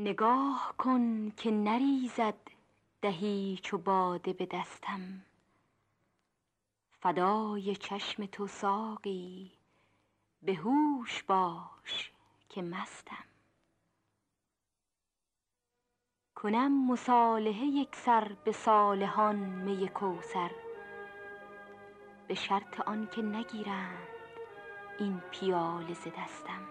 نگاه کن که نریزد دهی چو باده به دستم. فدای چشم تو ساقی به هوش باش که مستم. کنم مصالحه یک سر به صالحان می کوثر به شرط آن که نگیرند این پیاله ز دستم.